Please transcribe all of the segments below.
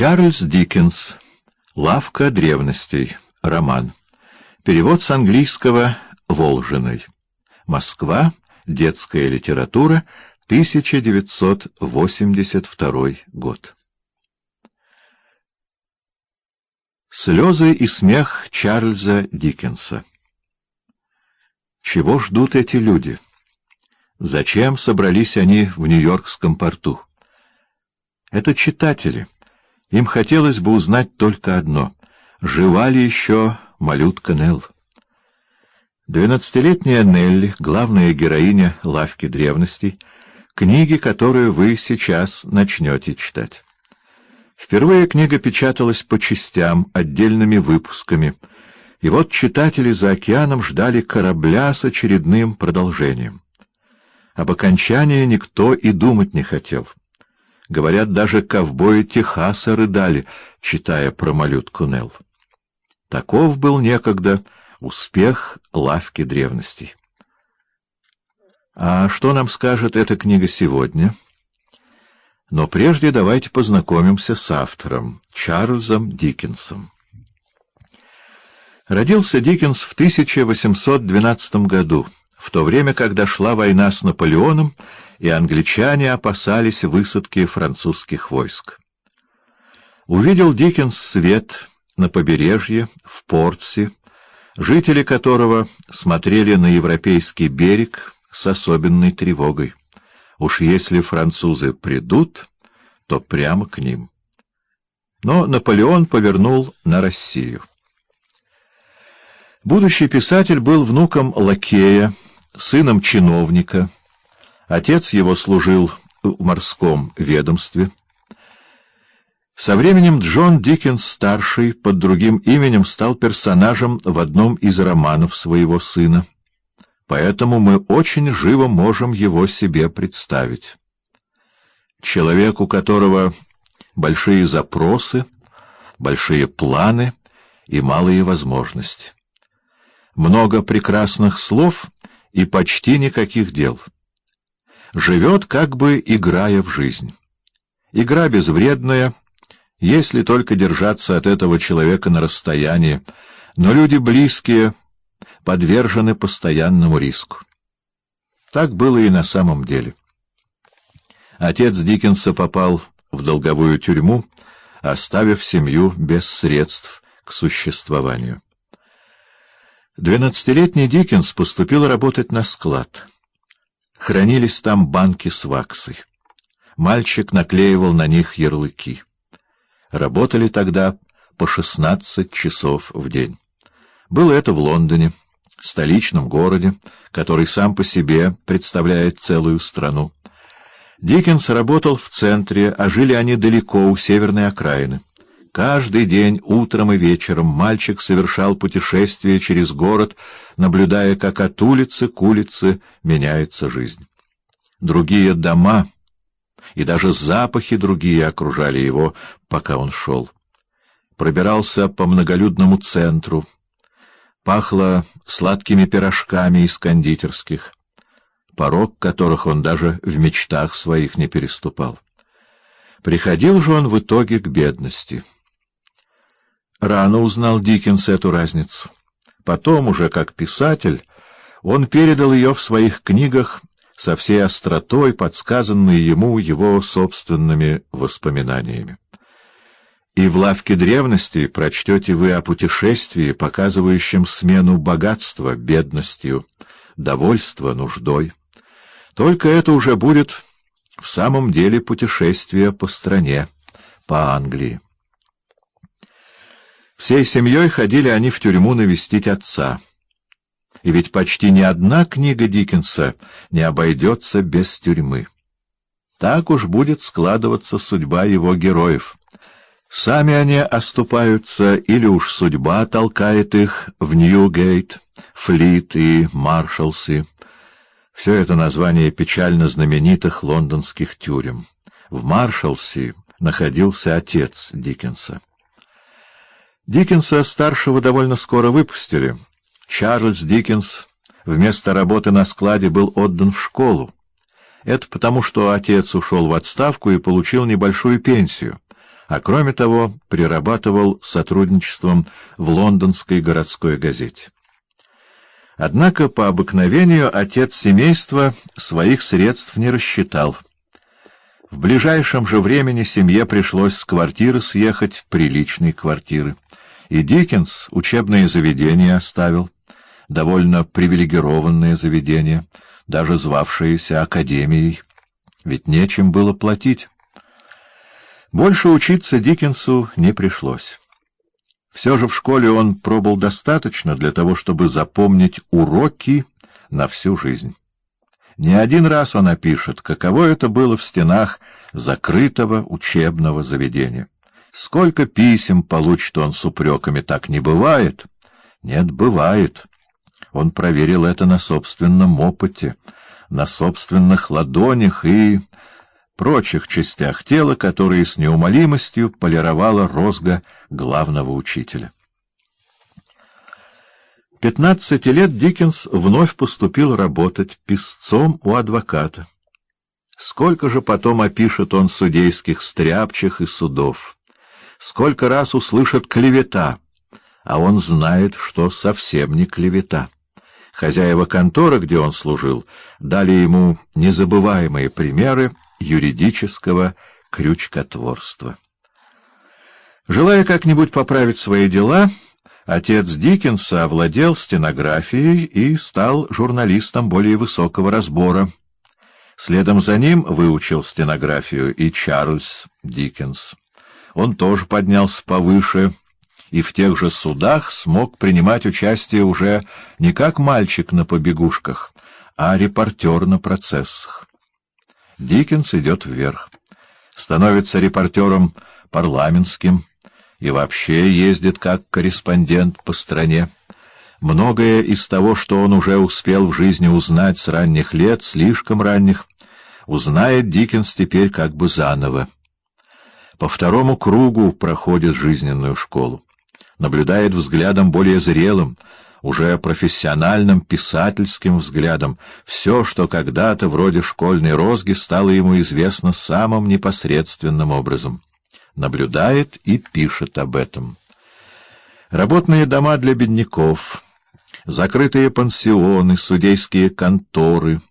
Чарльз Диккенс. Лавка древностей. Роман. Перевод с английского «Волжиной». Москва. Детская литература. 1982 год. Слезы и смех Чарльза Диккенса. Чего ждут эти люди? Зачем собрались они в Нью-Йоркском порту? Это читатели. Им хотелось бы узнать только одно — жива ли еще малютка Нелл? Двенадцатилетняя Нелли, главная героиня «Лавки древностей», книги, которую вы сейчас начнете читать. Впервые книга печаталась по частям, отдельными выпусками, и вот читатели за океаном ждали корабля с очередным продолжением. Об окончании никто и думать не хотел. Говорят, даже ковбои Техаса рыдали, читая про малютку Нелл. Таков был некогда успех лавки древностей. А что нам скажет эта книга сегодня? Но прежде давайте познакомимся с автором, Чарльзом Диккенсом. Родился Диккенс в 1812 году, в то время, когда шла война с Наполеоном, и англичане опасались высадки французских войск. Увидел Диккенс свет на побережье, в Портсе, жители которого смотрели на европейский берег с особенной тревогой. Уж если французы придут, то прямо к ним. Но Наполеон повернул на Россию. Будущий писатель был внуком лакея, сыном чиновника, Отец его служил в морском ведомстве. Со временем Джон Диккенс-старший под другим именем стал персонажем в одном из романов своего сына. Поэтому мы очень живо можем его себе представить. Человек, у которого большие запросы, большие планы и малые возможности. Много прекрасных слов и почти никаких дел — живет как бы играя в жизнь. Игра безвредная, если только держаться от этого человека на расстоянии, но люди близкие подвержены постоянному риску. Так было и на самом деле. Отец Диккенса попал в долговую тюрьму, оставив семью без средств к существованию. Двенадцатилетний Диккенс поступил работать на склад — Хранились там банки с ваксой. Мальчик наклеивал на них ярлыки. Работали тогда по шестнадцать часов в день. Было это в Лондоне, столичном городе, который сам по себе представляет целую страну. Диккенс работал в центре, а жили они далеко, у северной окраины. Каждый день, утром и вечером, мальчик совершал путешествие через город, наблюдая, как от улицы к улице меняется жизнь. Другие дома и даже запахи другие окружали его, пока он шел. Пробирался по многолюдному центру. Пахло сладкими пирожками из кондитерских, порог которых он даже в мечтах своих не переступал. Приходил же он в итоге к бедности — Рано узнал Диккенс эту разницу. Потом уже, как писатель, он передал ее в своих книгах со всей остротой, подсказанной ему его собственными воспоминаниями. И в «Лавке древности» прочтете вы о путешествии, показывающем смену богатства бедностью, довольства нуждой. Только это уже будет в самом деле путешествие по стране, по Англии. Всей семьей ходили они в тюрьму навестить отца. И ведь почти ни одна книга Диккенса не обойдется без тюрьмы. Так уж будет складываться судьба его героев. Сами они оступаются, или уж судьба толкает их в Ньюгейт, Флит и Маршалсы. Все это название печально знаменитых лондонских тюрем. В Маршалсе находился отец Диккенса. Диккенса-старшего довольно скоро выпустили. Чарльз Диккенс вместо работы на складе был отдан в школу. Это потому, что отец ушел в отставку и получил небольшую пенсию, а кроме того прирабатывал сотрудничеством в лондонской городской газете. Однако по обыкновению отец семейства своих средств не рассчитал. В ближайшем же времени семье пришлось с квартиры съехать, приличной квартиры. И Диккенс учебное заведение оставил, довольно привилегированное заведение, даже звавшееся академией, ведь нечем было платить. Больше учиться Диккенсу не пришлось. Все же в школе он пробыл достаточно для того, чтобы запомнить уроки на всю жизнь. Не один раз он опишет, каково это было в стенах закрытого учебного заведения. Сколько писем получит он с упреками, так не бывает? Нет, бывает. Он проверил это на собственном опыте, на собственных ладонях и прочих частях тела, которые с неумолимостью полировала розга главного учителя. Пятнадцати лет Диккенс вновь поступил работать писцом у адвоката. Сколько же потом опишет он судейских стряпчих и судов? Сколько раз услышит клевета, а он знает, что совсем не клевета. Хозяева конторы, где он служил, дали ему незабываемые примеры юридического крючкотворства. Желая как-нибудь поправить свои дела, отец Диккенса овладел стенографией и стал журналистом более высокого разбора. Следом за ним выучил стенографию и Чарльз Диккенс. Он тоже поднялся повыше и в тех же судах смог принимать участие уже не как мальчик на побегушках, а репортер на процессах. Диккенс идет вверх, становится репортером парламентским и вообще ездит как корреспондент по стране. Многое из того, что он уже успел в жизни узнать с ранних лет, слишком ранних, узнает Диккенс теперь как бы заново. По второму кругу проходит жизненную школу, наблюдает взглядом более зрелым, уже профессиональным писательским взглядом, все, что когда-то вроде школьной розги стало ему известно самым непосредственным образом. Наблюдает и пишет об этом. Работные дома для бедняков, закрытые пансионы, судейские конторы.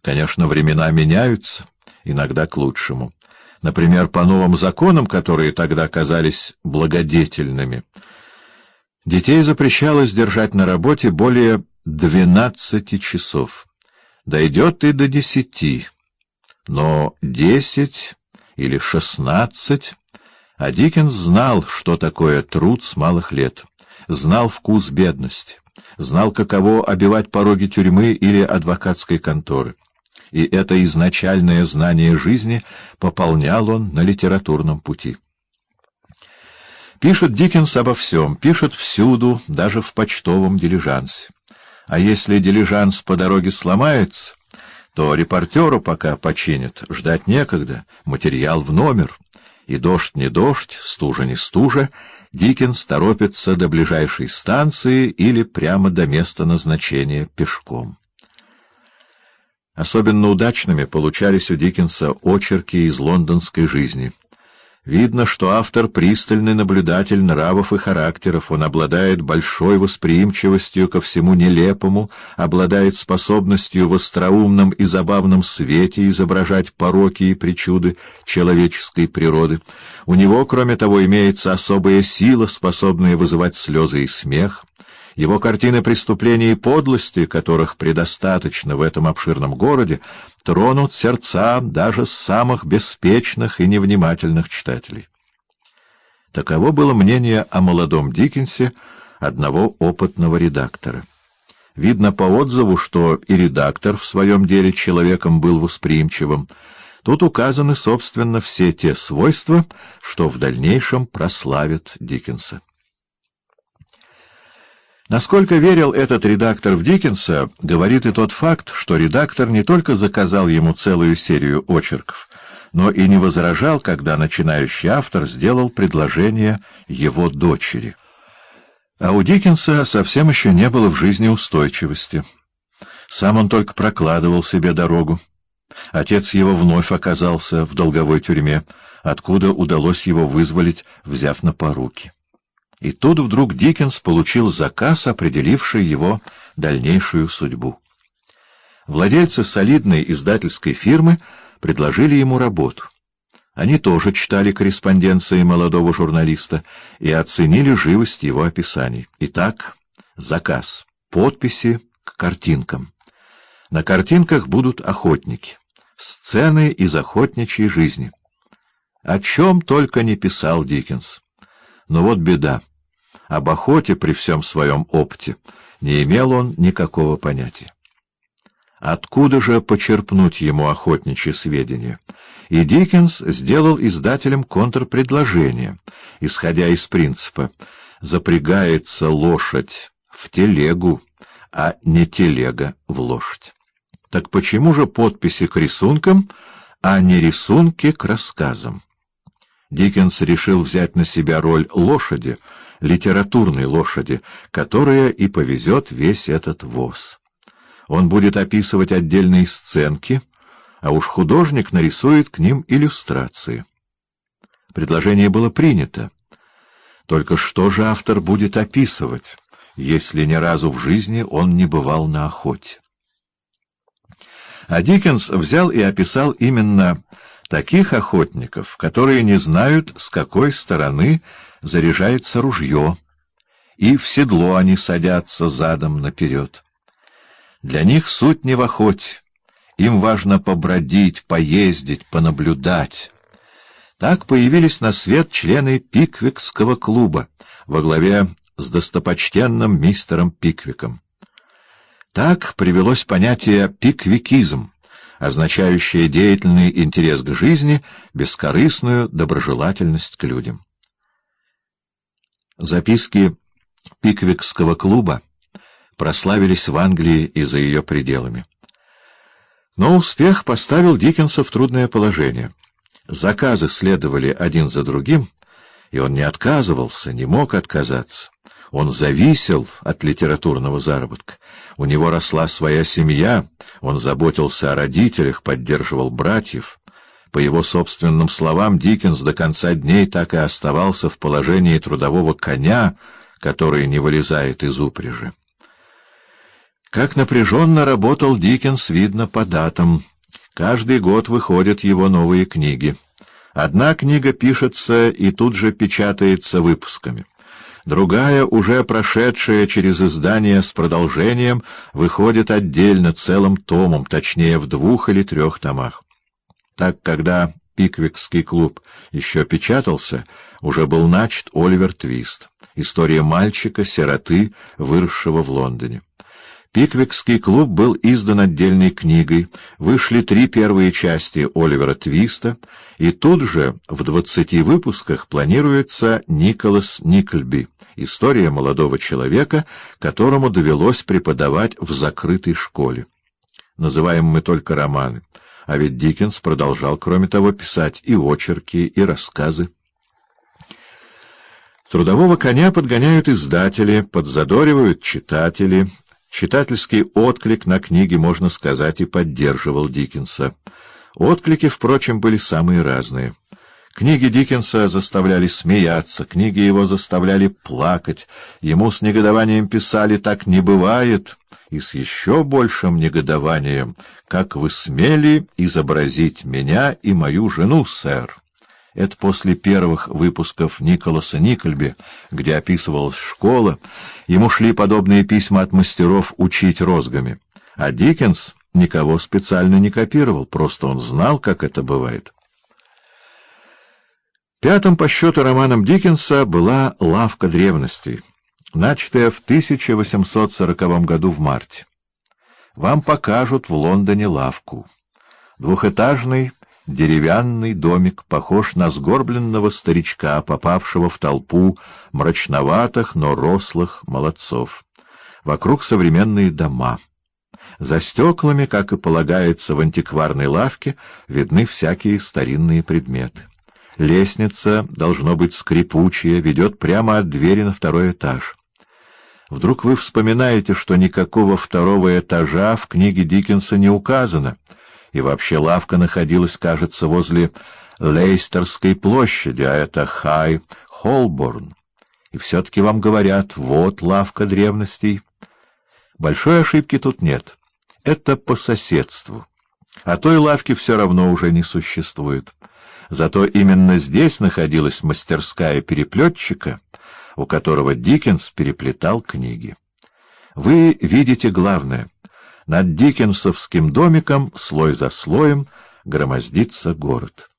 Конечно, времена меняются, иногда к лучшему. Например, по новым законам, которые тогда казались благодетельными — Детей запрещалось держать на работе более двенадцати часов. Дойдет и до десяти, но десять или шестнадцать... А Диккенс знал, что такое труд с малых лет, знал вкус бедности, знал, каково обивать пороги тюрьмы или адвокатской конторы. И это изначальное знание жизни пополнял он на литературном пути. Пишет Диккенс обо всем, пишет всюду, даже в почтовом дилижансе. А если дилижанс по дороге сломается, то репортеру пока починят, ждать некогда, материал в номер. И дождь не дождь, стужа не стужа, Диккенс торопится до ближайшей станции или прямо до места назначения пешком. Особенно удачными получались у Диккенса очерки из лондонской жизни — Видно, что автор — пристальный наблюдатель нравов и характеров, он обладает большой восприимчивостью ко всему нелепому, обладает способностью в остроумном и забавном свете изображать пороки и причуды человеческой природы. У него, кроме того, имеется особая сила, способная вызывать слезы и смех. Его картины преступлений и подлости, которых предостаточно в этом обширном городе, тронут сердца даже самых беспечных и невнимательных читателей. Таково было мнение о молодом Диккенсе одного опытного редактора. Видно по отзыву, что и редактор в своем деле человеком был восприимчивым. Тут указаны, собственно, все те свойства, что в дальнейшем прославят Диккенса. Насколько верил этот редактор в Диккенса, говорит и тот факт, что редактор не только заказал ему целую серию очерков, но и не возражал, когда начинающий автор сделал предложение его дочери. А у Диккенса совсем еще не было в жизни устойчивости. Сам он только прокладывал себе дорогу. Отец его вновь оказался в долговой тюрьме, откуда удалось его вызволить, взяв на поруки. И тут вдруг Диккенс получил заказ, определивший его дальнейшую судьбу. Владельцы солидной издательской фирмы предложили ему работу. Они тоже читали корреспонденции молодого журналиста и оценили живость его описаний. Итак, заказ. Подписи к картинкам. На картинках будут охотники. Сцены из охотничьей жизни. О чем только не писал Диккенс. Но вот беда. Об охоте при всем своем опыте не имел он никакого понятия. Откуда же почерпнуть ему охотничьи сведения? И Диккенс сделал издателям контрпредложение, исходя из принципа «запрягается лошадь в телегу, а не телега в лошадь». Так почему же подписи к рисункам, а не рисунки к рассказам? Диккенс решил взять на себя роль лошади, литературной лошади, которая и повезет весь этот воз. Он будет описывать отдельные сценки, а уж художник нарисует к ним иллюстрации. Предложение было принято. Только что же автор будет описывать, если ни разу в жизни он не бывал на охоте? А Диккенс взял и описал именно таких охотников, которые не знают, с какой стороны заряжается ружье, и в седло они садятся задом наперед. Для них суть не в охоте, им важно побродить, поездить, понаблюдать. Так появились на свет члены Пиквикского клуба во главе с достопочтенным мистером Пиквиком. Так привелось понятие «пиквикизм», означающее деятельный интерес к жизни, бескорыстную доброжелательность к людям. Записки Пиквикского клуба прославились в Англии и за ее пределами. Но успех поставил Диккенса в трудное положение. Заказы следовали один за другим, и он не отказывался, не мог отказаться. Он зависел от литературного заработка. У него росла своя семья, он заботился о родителях, поддерживал братьев. По его собственным словам, Диккенс до конца дней так и оставался в положении трудового коня, который не вылезает из упряжи. Как напряженно работал Диккенс, видно по датам. Каждый год выходят его новые книги. Одна книга пишется и тут же печатается выпусками. Другая, уже прошедшая через издание с продолжением, выходит отдельно целым томом, точнее в двух или трех томах. Так, когда Пиквикский клуб еще печатался, уже был начат Оливер Твист, история мальчика-сироты, выросшего в Лондоне. Пиквикский клуб был издан отдельной книгой, вышли три первые части Оливера Твиста, и тут же в двадцати выпусках планируется Николас Никльби, история молодого человека, которому довелось преподавать в закрытой школе. Называем мы только романы, а ведь Диккенс продолжал, кроме того, писать и очерки, и рассказы. Трудового коня подгоняют издатели, подзадоривают читатели, Читательский отклик на книги, можно сказать, и поддерживал Диккенса. Отклики, впрочем, были самые разные. Книги Диккенса заставляли смеяться, книги его заставляли плакать, ему с негодованием писали «так не бывает», и с еще большим негодованием «как вы смели изобразить меня и мою жену, сэр». Это после первых выпусков Николаса Никольби, где описывалась школа, ему шли подобные письма от мастеров учить розгами. А Диккенс никого специально не копировал, просто он знал, как это бывает. Пятым по счету романом Диккенса была «Лавка древностей», начатая в 1840 году в марте. Вам покажут в Лондоне лавку. Двухэтажный Деревянный домик похож на сгорбленного старичка, попавшего в толпу мрачноватых, но рослых молодцов. Вокруг современные дома. За стеклами, как и полагается в антикварной лавке, видны всякие старинные предметы. Лестница, должно быть скрипучая, ведет прямо от двери на второй этаж. Вдруг вы вспоминаете, что никакого второго этажа в книге Диккенса не указано — и вообще лавка находилась, кажется, возле Лейстерской площади, а это Хай Холборн. И все-таки вам говорят, вот лавка древностей. Большой ошибки тут нет. Это по соседству. А той лавки все равно уже не существует. Зато именно здесь находилась мастерская переплетчика, у которого Диккенс переплетал книги. Вы видите главное. Над Диккенсовским домиком, слой за слоем, громоздится город.